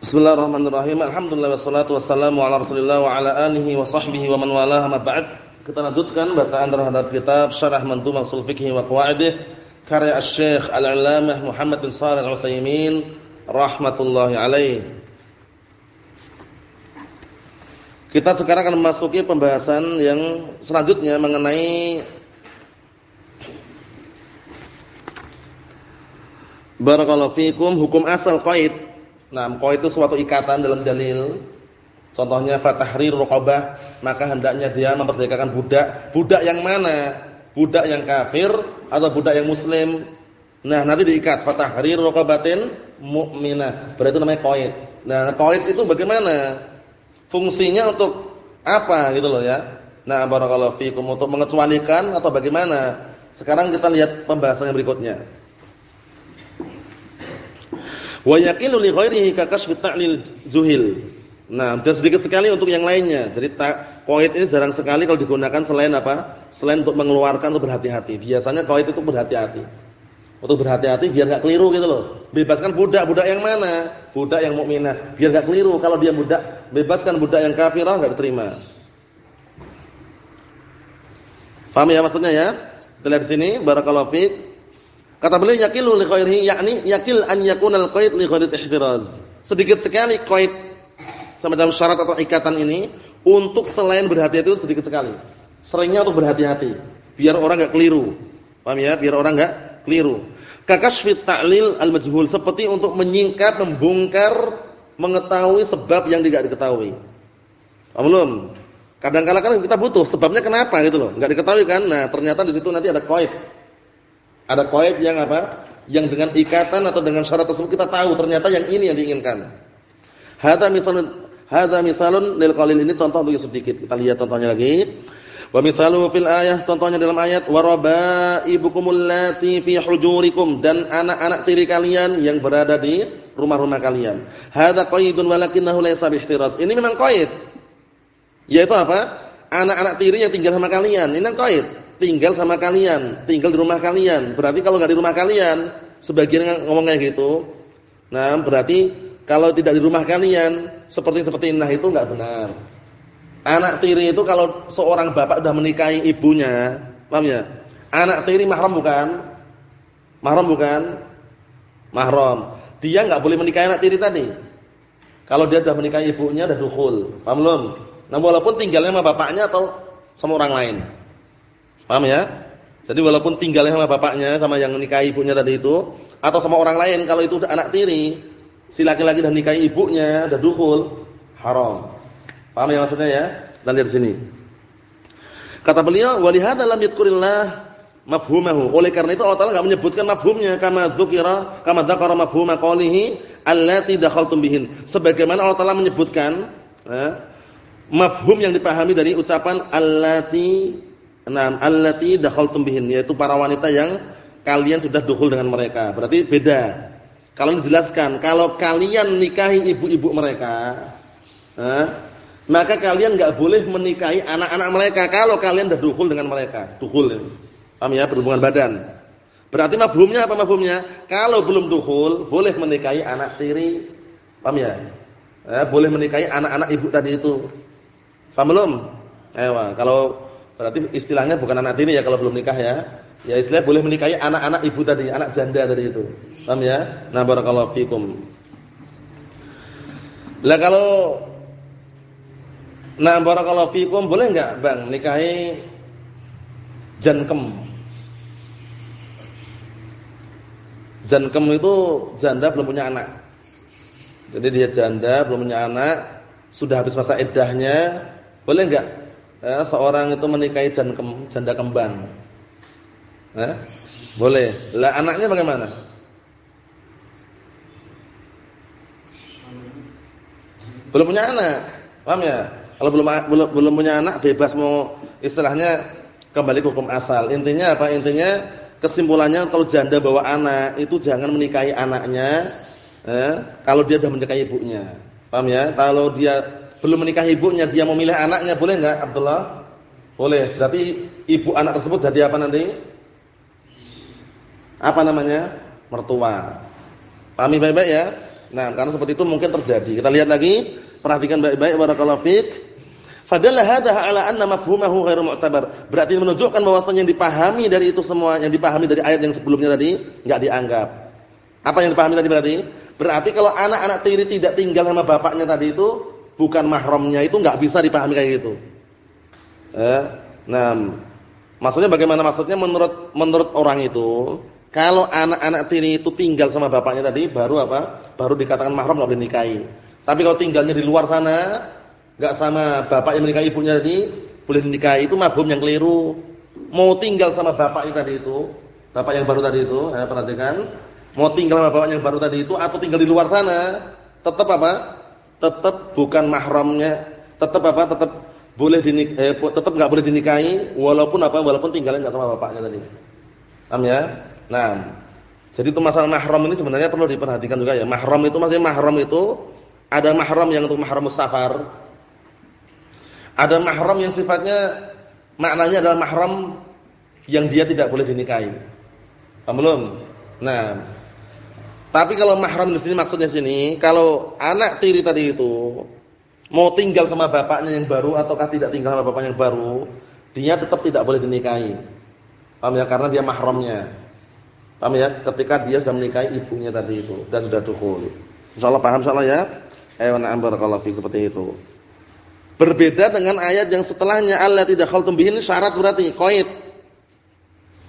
Bismillahirrahmanirrahim. Alhamdulillah wassalatu wassalamu ala Rasulillah wa ala alihi wa sahbihi wa man walaha ma ba'd. Kita lanjutkan bacaan terhadap kitab Syarah Manzumah Ushul Fiqh wa Qawaidih karya Asy-Syaikh Al-'Allamah Muhammad bin Shalih Al-Utsaimin rahmatullahi alaih. Kita sekarang akan memasuki pembahasan yang selanjutnya mengenai Barakallahu fikum hukum asal qaid Nah, kau itu suatu ikatan dalam dalil. Contohnya fatahrir raqabah, maka hendaknya dia memerdekakan budak. Budak yang mana? Budak yang kafir atau budak yang muslim? Nah, nanti diikat fatahrir raqabatin mu'minah. Berarti itu namanya qaid. Nah, qaid itu bagaimana? Fungsinya untuk apa gitu loh ya. Nah, barakallahu fikum untuk mengecualikan atau bagaimana? Sekarang kita lihat pembahasan yang berikutnya. Wa yaqilu li ghairihi ka kasfi ta'lil zuhil. Nah, dan sedikit sekali untuk yang lainnya. Jadi qaid ini jarang sekali kalau digunakan selain apa? Selain untuk mengeluarkan untuk berhati-hati. Biasanya qaid itu berhati-hati. Untuk berhati-hati biar enggak keliru gitu loh. Bebaskan budak, budak yang mana? Budak yang mukminah. Biar enggak keliru kalau dia budak, bebaskan budak yang kafirah enggak diterima. Faham ya maksudnya ya? Kita lihat di sini barakallahu fiik. Kata beliau yakilu li khairihi yakni yakil an yakunal qaid li ghairi ihtiraz. Sedikit sekali qaid semacam syarat atau ikatan ini untuk selain berhati-hati itu sedikit sekali. Seringnya untuk berhati-hati biar orang enggak keliru. Paham ya? Biar orang enggak keliru. Kakasfit ta'lil al-majhul seperti untuk menyingkap, membongkar, mengetahui sebab yang tidak diketahui. Belum? Kadang-kala kan kita butuh sebabnya kenapa gitu loh. Enggak diketahui kan? Nah, ternyata di situ nanti ada qaid ada qaid yang apa? Yang dengan ikatan atau dengan syarat tersebut kita tahu ternyata yang ini yang diinginkan. Hadza misalun hadza misalun lil qalil ini contoh untuk sedikit. Kita lihat contohnya lagi. Wa misaluhu fil ayah contohnya dalam ayat warabaibukumul lati fi hujurikum dan anak-anak tiri kalian yang berada di rumah-rumah kalian. Hadza qaidun walakinahu laysa bihtiraz. Ini memang qaid. Yaitu apa? Anak-anak tiri yang tinggal sama kalian. Ini qaid tinggal sama kalian, tinggal di rumah kalian. Berarti kalau nggak di rumah kalian, sebagian ngomong kayak gitu. Nah, berarti kalau tidak di rumah kalian, seperti seperti nah itu nggak benar. Anak tiri itu kalau seorang bapak sudah menikahi ibunya, paham ya? Anak tiri mahram bukan? Mahram bukan? Mahram. Dia nggak boleh menikahi anak tiri tadi. Kalau dia sudah menikahi ibunya, sudah dukhul. Paham belum? Nah, walaupun tinggalnya sama bapaknya atau sama orang lain. Paham ya? Jadi walaupun tinggalnya sama bapaknya, sama yang nikahi ibunya tadi itu, atau sama orang lain, kalau itu anak tiri, si laki-laki dan nikahi ibunya, udah dukhul, haram. Paham ya maksudnya ya? Kita lihat sini. Kata beliau, "Walihada lam yadhkurillah mafhumahu." Oleh karena itu Allah Taala enggak menyebutkan mafhumnya kama dzukira, kama dzakara mafhuma qawlihi allati dakhaltum bihin. Sebagaimana Allah Taala menyebutkan eh, mafhum yang dipahami dari ucapan allati Naam allati dakhaltum bihin yaitu para wanita yang kalian sudah dukhul dengan mereka. Berarti beda. Kalau dijelaskan, kalau kalian nikahi ibu-ibu mereka, eh, maka kalian enggak boleh menikahi anak-anak mereka kalau kalian sudah dukhul dengan mereka. Dukhul. Paham ya? Berhubungan badan. Berarti mafhumnya apa mafhumnya? Kalau belum dukhul, boleh menikahi anak tiri. Paham ya? Eh, boleh menikahi anak-anak ibu tadi itu. Paham belum? Ayo, kalau Berarti istilahnya bukan anak tiri ya kalau belum nikah ya. Ya istilah boleh menikahi anak-anak ibu tadi, anak janda tadi itu. Paham ya? Nah barakallahu fikum. Lah kalau Nah barakallahu fikum boleh enggak Bang nikahi jankem? Jankem itu janda belum punya anak. Jadi dia janda belum punya anak, sudah habis masa iddahnya, boleh enggak eh, seorang itu menikahi janda kembang. Eh? Boleh. Lah anaknya bagaimana? Belum punya anak. Paham ya? Kalau belum belum belum punya anak bebas mau istilahnya kembali ke hukum asal. Intinya apa? Intinya kesimpulannya kalau janda bawa anak itu jangan menikahi anaknya eh, kalau dia sudah menikahi ibunya. Paham ya? Kalau dia belum menikah ibunya, dia mau milih anaknya, boleh enggak Abdullah? Boleh. Berarti ibu anak tersebut jadi apa nanti? Apa namanya? Mertua. Pahami baik-baik ya? Nah, karena seperti itu mungkin terjadi. Kita lihat lagi, perhatikan baik-baik barakallahu fiik. Fadalla hadha ala anna mafhumahu ghairu mu'tabar. Berarti menunjukkan bahwasanya yang dipahami dari itu semua, yang dipahami dari ayat yang sebelumnya tadi enggak dianggap. Apa yang dipahami tadi berarti? Berarti kalau anak-anak tiri tidak tinggal sama bapaknya tadi itu bukan mahramnya itu enggak bisa dipahami kayak gitu. Eh, nah, maksudnya bagaimana maksudnya menurut menurut orang itu kalau anak-anak tiri itu tinggal sama bapaknya tadi baru apa? Baru dikatakan mahram enggak boleh nikahi. Tapi kalau tinggalnya di luar sana, enggak sama bapak yang menikahi ibunya tadi, boleh dinikahi itu mabhum yang keliru. Mau tinggal sama bapaknya tadi itu, bapak yang baru tadi itu, ya perhatikan, mau tinggal sama bapak yang baru tadi itu atau tinggal di luar sana, tetap apa? Tetap bukan mahramnya, tetap apa? Tetap boleh dinik eh, tetap enggak boleh dinikahi walaupun apa? Walaupun tinggalnya enggak sama bapaknya tadi. Paham ya? Nah, jadi itu masalah mahram ini sebenarnya perlu diperhatikan juga ya. Mahram itu maksudnya mahram itu ada mahram yang untuk mahram safar. Ada mahram yang sifatnya maknanya adalah mahram yang dia tidak boleh dinikahi. Paham belum? Nah, tapi kalau mahram di sini maksudnya sini, kalau anak tiri tadi itu mau tinggal sama bapaknya yang baru ataukah tidak tinggal sama bapaknya yang baru, dia tetap tidak boleh dinikahi. Paham ya? Karena dia mahramnya. Paham ya? Ketika dia sudah menikahi ibunya tadi itu dan sudah dukhul. Insyaallah paham insyaallah ya? Ayo na'am barakallahu fik seperti itu. Berbeda dengan ayat yang setelahnya Allah tidak khaltum bihin syarat berarti qaid.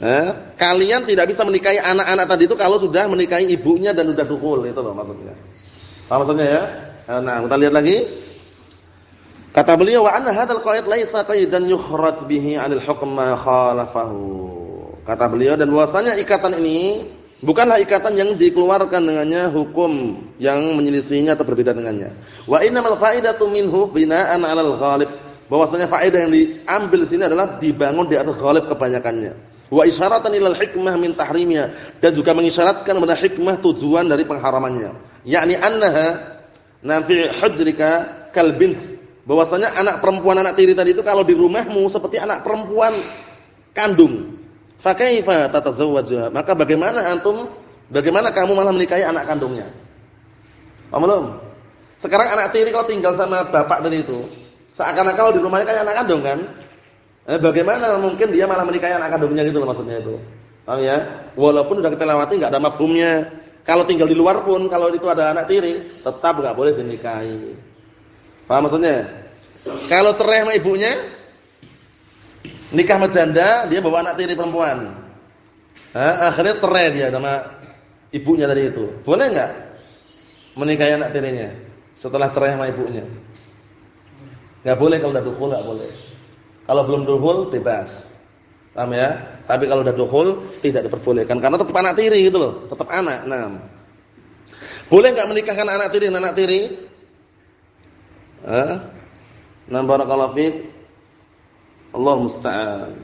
Eh, kalian tidak bisa menikahi anak-anak tadi itu kalau sudah menikahi ibunya dan sudah dukul itu loh maksudnya. Apa maksudnya ya? Nah, kita lihat lagi. Kata beliau wa anna hadzal qaid laisa qaidan yukhraj bihi 'anil hukm ma khalafahu. Kata beliau dan bahwasanya ikatan ini Bukanlah ikatan yang dikeluarkan dengannya hukum yang menyelisihinya atau berbeda dengannya. Wa innamal faidatu minhu bina'an 'alal ghalib. Bahwasanya faedah yang diambil sini adalah dibangun di atas ghalib kebanyakannya. Wa isyaratan ilal hikmah min tahrimnya dan juga mengisyaratkan kepada hikmah tujuan dari pengharamannya. Yakni annaha nafi hujrika kal bint. Bahwasanya anak perempuan anak tiri tadi itu kalau di rumahmu seperti anak perempuan kandung. Fakaifa tatazawwajuha? Maka bagaimana antum bagaimana kamu malah menikahi anak kandungnya? Paham belum? Sekarang anak tiri kalau tinggal sama bapak tadi itu, seakan-akan kalau di rumahnya kayak anak kandung kan? Eh, bagaimana mungkin dia malah menikahi anak kandungnya gitu loh maksudnya itu. Paham ya? Walaupun sudah kita lewati enggak ada mafhumnya. Kalau tinggal di luar pun kalau itu ada anak tiri, tetap enggak boleh dinikahi. Paham maksudnya? Kalau cerai sama ibunya, nikah sama janda, dia bawa anak tiri perempuan. Ha, akhirnya cerai dia sama ibunya tadi itu. Boleh enggak menikahi anak tirinya setelah cerai sama ibunya? Enggak boleh kalau udah dukhul enggak boleh. Kalau belum dukhul bebas. Paham ya? Tapi kalau udah dukhul tidak diperbolehkan karena tetap anak tiri gitu loh, tetap anak. Nah. Boleh enggak menikahkan anak tiri dan anak tiri? Hah? Nah, barakallahu fiik. Allah musta'an.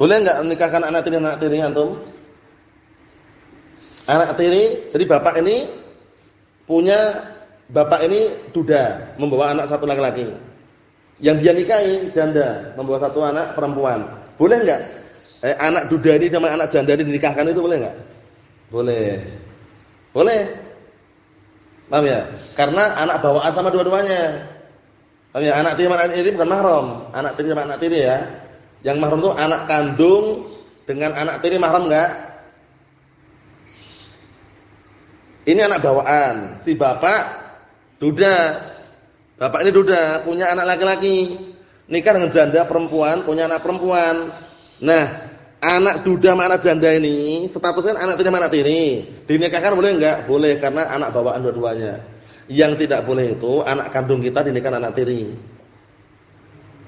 Boleh enggak menikahkan anak tiri anak tiri antum? Anak tiri, jadi bapak ini punya bapak ini duda, membawa anak satu laki-laki. Yang dia nikahi janda, membawa satu anak perempuan. Boleh enggak? Eh, anak duda ini sama anak janda ini dinikahkan itu boleh enggak? Boleh. Boleh. Paham ya? Karena anak bawaan sama dua-duanya. Paham ya? Anak tiri sama anak tiri bukan mahram. Anak tiri sama anak tiri ya. Yang mahram itu anak kandung dengan anak tiri mahram enggak? Ini anak bawaan. Si bapak duda. Bapak ini duda, punya anak laki-laki. Nikah dengan janda perempuan, punya anak perempuan. Nah, anak duda sama anak janda ini statusnya anak tiri sama anak tiri. Dinikahkan boleh enggak? Boleh karena anak bawaan dua-duanya. Yang tidak boleh itu anak kandung kita dinikahkan anak tiri.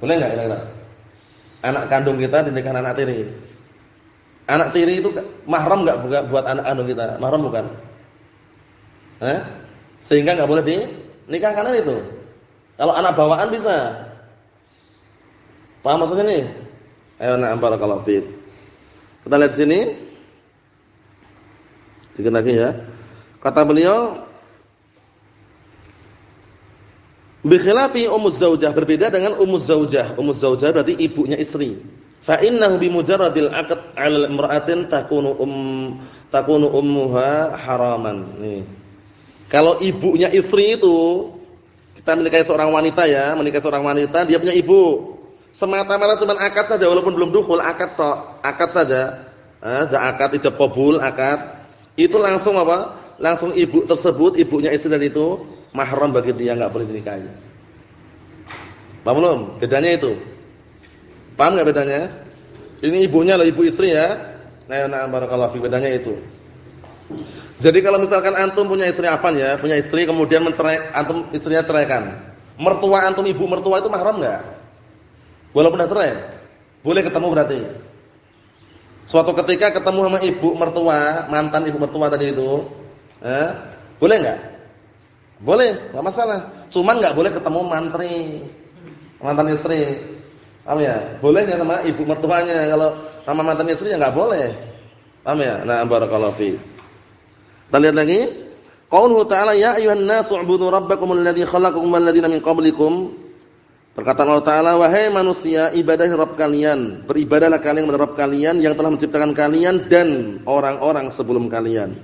Boleh enggak kira-kira? Anak kandung kita dinikahkan anak tiri. Anak tiri itu mahram enggak buat anak kandung kita? Mahram bukan? Eh? Sehingga enggak boleh dinikahkan itu. Kalau anak bawaan bisa. Paham maksudnya nih? Ayo na'am barakallahu fiik. Kita lihat sini. Sedikit lagi ya. Kata beliau Bi khilafi ummuz zaujah berbeda dengan ummuz zaujah. Ummuz zaujah berarti ibunya istri. Fa innahu bi mujarradil 'aqd 'ala imra'atin takunu um takunu ummuha haraman. Nih. Kalau ibunya istri itu kita menikahi seorang wanita ya, menikahi seorang wanita, dia punya ibu. Semata-mata cuma akad saja walaupun belum dukhul, akad tok, akad saja. Eh, akad ijab qabul, akad. Itu langsung apa? Langsung ibu tersebut, ibunya istri dan itu mahram bagi dia enggak boleh dinikahi. Paham belum? Bedanya itu. Paham enggak bedanya? Ini ibunya loh, ibu istri ya. Nah, nah barakallahu fi bedanya itu. Jadi kalau misalkan antum punya istri afan ya, punya istri kemudian mencerai antum istrinya ceraikan. Mertua antum ibu mertua itu mahram enggak? Walaupun sudah cerai. Boleh ketemu berarti. Suatu ketika ketemu sama ibu mertua, mantan ibu mertua tadi itu, eh, boleh enggak? Boleh, enggak masalah. Cuman enggak boleh ketemu mantri, mantan istri. Paham ya? Boleh enggak sama ibu mertuanya kalau sama mantan istri ya enggak boleh. Paham ya? Nah, barakallahu fi. Kita lihat lagi. Qauluhu ta'ala ya ayuhan nasu ubudu rabbakumul ladzi khalaqakum wal ladzina min qablikum. Perkataan Allah Ta'ala, wahai manusia, ibadahi Rabb kalian. Beribadahlah kalian kepada Rabb kalian yang telah menciptakan kalian dan orang-orang sebelum kalian.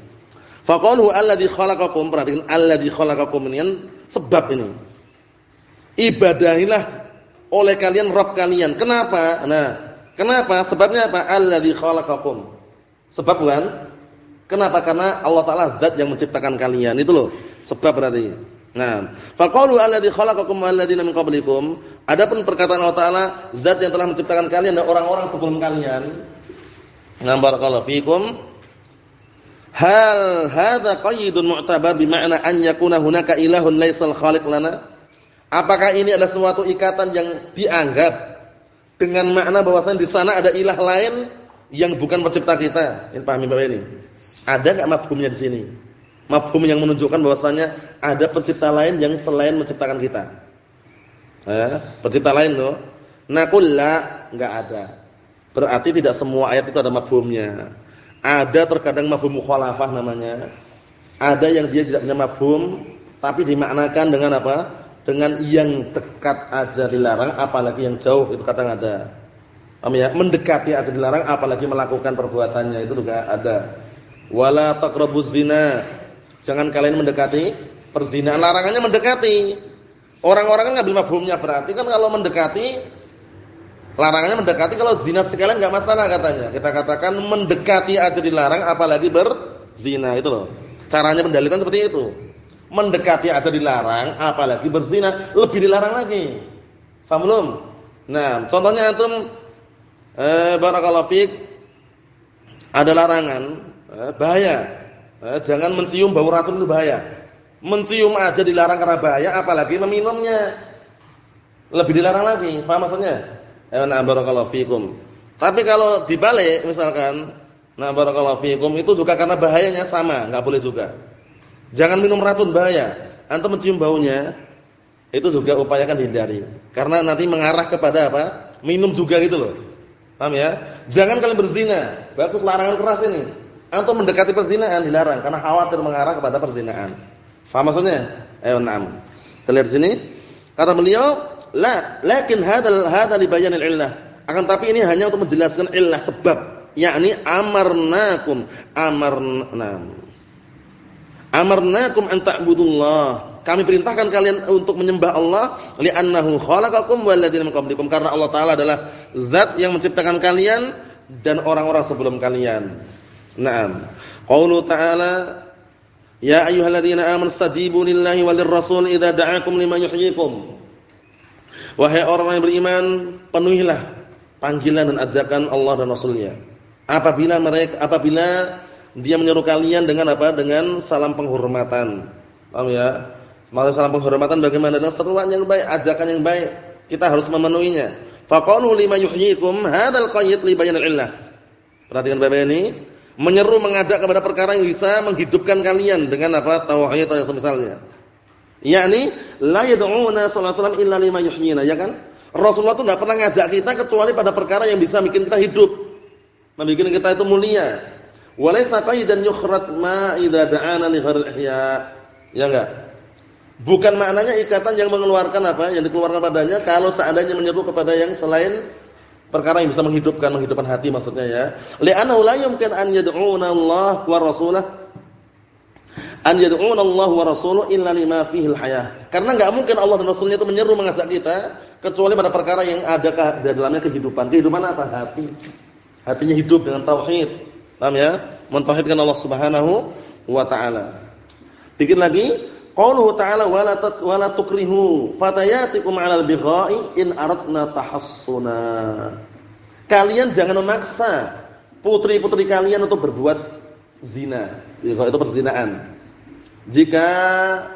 Faqaluhu alladzi khalaqakum, perhatikan alladzi khalaqakum ini kan sebab ini. Ibadahilah oleh kalian Rabb kalian. Kenapa? Nah, kenapa? Sebabnya apa? Alladzi khalaqakum. Sebab bukan? Kenapa? Karena Allah Taala zat yang menciptakan kalian. Itu loh, sebab berarti. Nah, faqalu alladzi khalaqakum walladzina min qablikum. Adapun perkataan Allah Taala, zat yang telah menciptakan kalian dan orang-orang sebelum kalian. Nah, barakallahu fikum. Hal hadza qaydun mu'tabar bima'na an yakuna hunaka ilahun laisal khaliq lana? Apakah ini adalah suatu ikatan yang dianggap dengan makna bahwasanya di sana ada ilah lain yang bukan pencipta kita? Ini pahami Bapak ini. Ada enggak mafhumnya di sini? Mafhum yang menunjukkan bahwasanya ada pencipta lain yang selain menciptakan kita. Eh, pencipta lain loh. Naqul la, enggak ada. Berarti tidak semua ayat itu ada mafhumnya. Ada terkadang mafhum mukhalafah namanya. Ada yang dia tidak punya mafhum tapi dimaknakan dengan apa? Dengan yang dekat aja dilarang apalagi yang jauh itu kadang ada. Paham ya? Mendekati aja dilarang apalagi melakukan perbuatannya itu juga ada. Wala taqrabuz zina. Jangan kalian mendekati perzinahan. Larangannya mendekati. Orang-orang kan ngambil mafhumnya berarti kan kalau mendekati Larangannya mendekati kalau zina sekalian enggak masalah katanya. Kita katakan mendekati aja dilarang apalagi berzina itu loh. Caranya mendalilkan seperti itu. Mendekati aja dilarang apalagi berzina, lebih dilarang lagi. Paham belum? Nah, contohnya antum eh barakallahu fik ada larangan bahaya. Eh, jangan mencium bau racun itu bahaya. Mencium aja dilarang karena bahaya apalagi meminumnya. Lebih dilarang lagi. Paham maksudnya? Ya barakallahu fikum. Tapi kalau dibalik misalkan, na fikum itu juga karena bahayanya sama, enggak boleh juga. Jangan minum racun bahaya. Antum mencium baunya, itu juga upayakan dihindari. Karena nanti mengarah kepada apa? Minum juga gitu loh. Paham ya? Jangan kalian berzina. Bagus larangan keras ini. Antum mendekati perzinahan dilarang karena khawatir mengarah kepada perzinahan. Faham maksudnya? Ayo na'am. Kita lihat sini. Kata beliau, La, lakin hadal hada li bayanil illah. Akan tapi ini hanya untuk menjelaskan illah sebab, yakni amarnakum amarna. Amarnakum an ta'budullah. Kami perintahkan kalian untuk menyembah Allah li'annahu khalaqakum walladzina min qablikum karena Allah taala adalah zat yang menciptakan kalian dan orang-orang sebelum kalian. Naam. Qaulu ta'ala Ya ayyuhalladzina amanu stajibu lillahi walir rasul idza da'akum lima yuhyikum. Wahai orang yang beriman, penuhilah panggilan dan ajakan Allah dan Rasulnya. Apabila mereka apabila dia menyeru kalian dengan apa? Dengan salam penghormatan. Paham ya? Maksud salam penghormatan bagaimana dengan seruan yang baik, ajakan yang baik. Kita harus memenuhinya. Faqalu lima yuhyikum hadzal qayyid li bayanil illah. Perhatikan Bapak ini, menyeru mengajak kepada perkara yang bisa menghidupkan kalian dengan apa? Tauhid atau semisalnya. Yakni la yad'una sallallahu alaihi wasallam illa lima yuhyina, ya kan? Rasulullah itu enggak pernah ngajak kita kecuali pada perkara yang bisa bikin kita hidup. Membikin kita itu mulia. Walaysa qaydan yukhraj ma idza da'ana li ihya. Ya enggak? Bukan maknanya ikatan yang mengeluarkan apa? Yang dikeluarkan padanya kalau seandainya menyeru kepada yang selain perkara yang bisa menghidupkan menghidupkan hati maksudnya ya. Li'annahu la yumkin an yad'una Allah wa rasulah an yad'una Allah wa rasuluhu illa lima fihi al-hayah. Karena enggak mungkin Allah dan Rasulnya itu menyeru mengajak kita kecuali pada perkara yang ada di dalamnya kehidupan. Kehidupan apa? Hati. Hatinya hidup dengan tauhid. Paham ya? Mentauhidkan Allah Subhanahu wa taala. Dikit lagi, Qauluhu ta'ala wala wala tukrihu fatayatikum 'alal bigha'i in aradna tahassuna. Kalian jangan memaksa putri-putri kalian untuk berbuat zina. Bigha itu perzinaan. Jika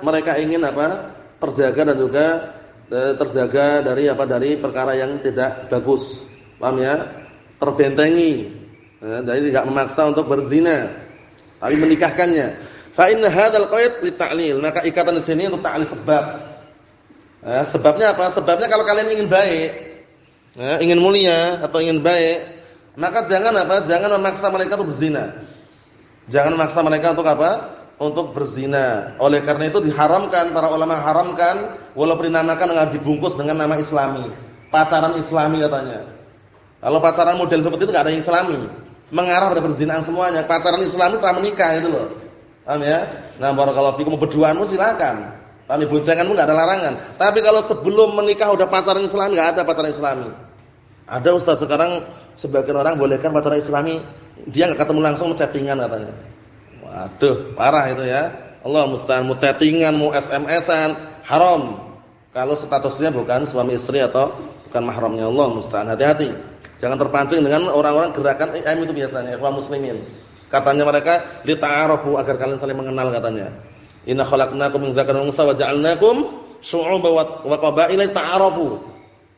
mereka ingin apa? terjaga dan juga e, terjaga dari apa? dari perkara yang tidak bagus. Paham ya? Terbentengi. Eh, jadi tidak memaksa untuk berzina, tapi menikahkannya. Fa inna hadzal qaid li ta'lil. Maka ikatan di sini untuk ta'lil sebab. Eh, sebabnya apa? Sebabnya kalau kalian ingin baik, eh, ingin mulia atau ingin baik, maka jangan apa? Jangan memaksa mereka untuk berzina. Jangan memaksa mereka untuk apa? Untuk berzina. Oleh karena itu diharamkan para ulama haramkan walaupun dinamakan dengan dibungkus dengan nama Islami. Pacaran Islami katanya. Kalau pacaran model seperti itu enggak ada yang Islami. Mengarah pada perzinahan semuanya. Pacaran Islami telah menikah itu loh. Paham ya? Nah, barakallahu fikum berduaanmu silakan. Paham ya? Boncenganmu enggak ada larangan. Tapi kalau sebelum menikah udah pacaran Islami enggak ada pacaran Islami. Ada ustaz sekarang sebagian orang bolehkan pacaran Islami, dia enggak ketemu langsung chattingan katanya. Waduh, parah itu ya. Allah musta'an mau chattingan, mau SMS-an, haram. Kalau statusnya bukan suami istri atau bukan mahramnya Allah musta'an. Hati-hati. Jangan terpancing dengan orang-orang gerakan IM itu biasanya, ikhwan muslimin. Katanya mereka lita'arafu agar kalian saling mengenal katanya. Inna khalaqnakum min dzakarin wa unsa wa ja'alnakum syu'uban wa qabaila ta'arafu.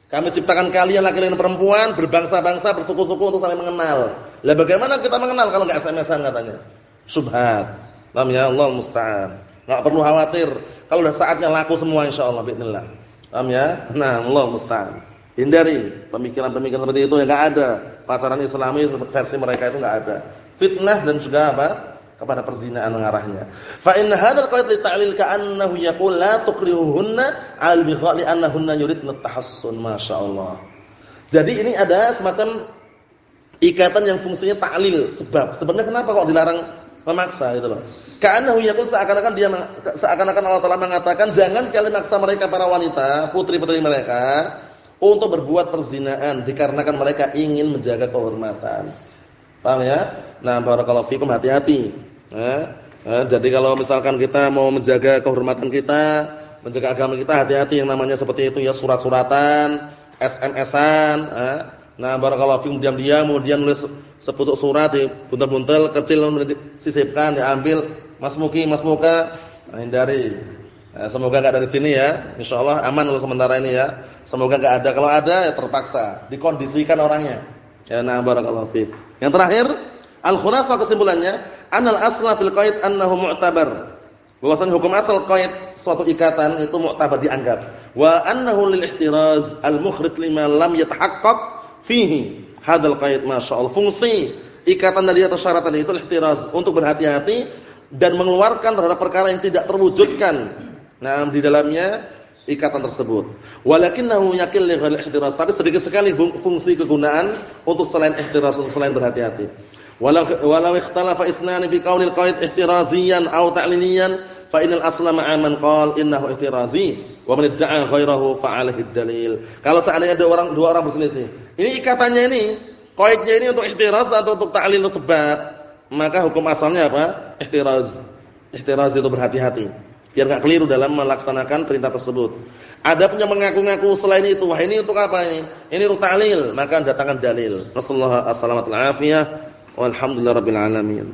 Kami ciptakan kalian laki-laki dan perempuan berbangsa-bangsa, bersuku-suku untuk saling mengenal. Lah bagaimana kita mengenal kalau enggak SMS-an katanya? Subhat. Paham ya? Allah musta'an. Enggak perlu khawatir. Kalau sudah saatnya laku semua insyaallah bismillah. Paham ya? Nah, Allah musta'an. Hindari pemikiran-pemikiran seperti itu yang enggak ada. Pacaran Islami versi mereka itu enggak ada fitnah dan juga apa? kepada perzinaan mengarahnya. Fa inna hadzal qaid li ta'lil ka'annahu yaqul la tukrihuhunna 'al bigha li annahunna yuridna tahassun masyaallah. Jadi ini ada semacam ikatan yang fungsinya ta'lil sebab. Sebenarnya kenapa kok dilarang memaksa gitu loh. Ka'annahu yaqul seakan-akan dia seakan-akan Allah Taala mengatakan jangan kalian maksa mereka para wanita, putri-putri mereka untuk berbuat perzinaan dikarenakan mereka ingin menjaga kehormatan. Paham ya? Nah, barakallahu fikum hati-hati. Eh, eh, jadi kalau misalkan kita mau menjaga kehormatan kita, menjaga agama kita, hati-hati yang namanya seperti itu ya surat-suratan, SMS-an, eh. Nah, barakallahu fikum diam-diam kemudian nulis sepucuk surat di buntel-buntel kecil sisipkan, diambil, Mas Muki, Mas Muka, hindari. Nah, semoga enggak dari sini ya. Insyaallah aman untuk sementara ini ya. Semoga enggak ada. Kalau ada ya terpaksa, dikondisikan orangnya. Ya, nah barakallahu fiik. Yang terakhir Al-khulasa kesimpulannya, anal asla fil qaid annahu mu'tabar. Bahwasanya hukum asal qaid suatu ikatan itu mu'tabar dianggap. Wa annahu lil ihtiraz al mukhrij lima lam yatahaqqaq fihi. Hadzal qaid masyaallah. Fungsi ikatan tadi atau syarat tadi itu ihtiraz untuk berhati-hati dan mengeluarkan terhadap perkara yang tidak terwujudkan. Nah, di dalamnya ikatan tersebut. Walakinnahu yakil li ghairi ihtiraz. Tapi sedikit sekali fungsi kegunaan untuk selain ihtiraz untuk selain berhati-hati. Walau walau ikhtalafa isnani fi qaulil qaid ihtiraziyan aw ta'liliyan fa innal asla ma'a man qala innahu ihtirazi wa man idda'a ghairahu fa dalil. Kalau seandainya ada orang dua orang berselisih, ini ikatannya ini, qaidnya ini untuk ihtiraz atau untuk ta'lil sebab, maka hukum asalnya apa? Ihtiraz. Ihtiraz itu berhati-hati biar enggak keliru dalam melaksanakan perintah tersebut. Ada punya mengaku-ngaku selain itu, wah ini untuk apa ini? Ini untuk ta'lil, maka datangkan dalil. Rasulullah sallallahu alaihi wasallam Walhamdulillahirabbil alamin.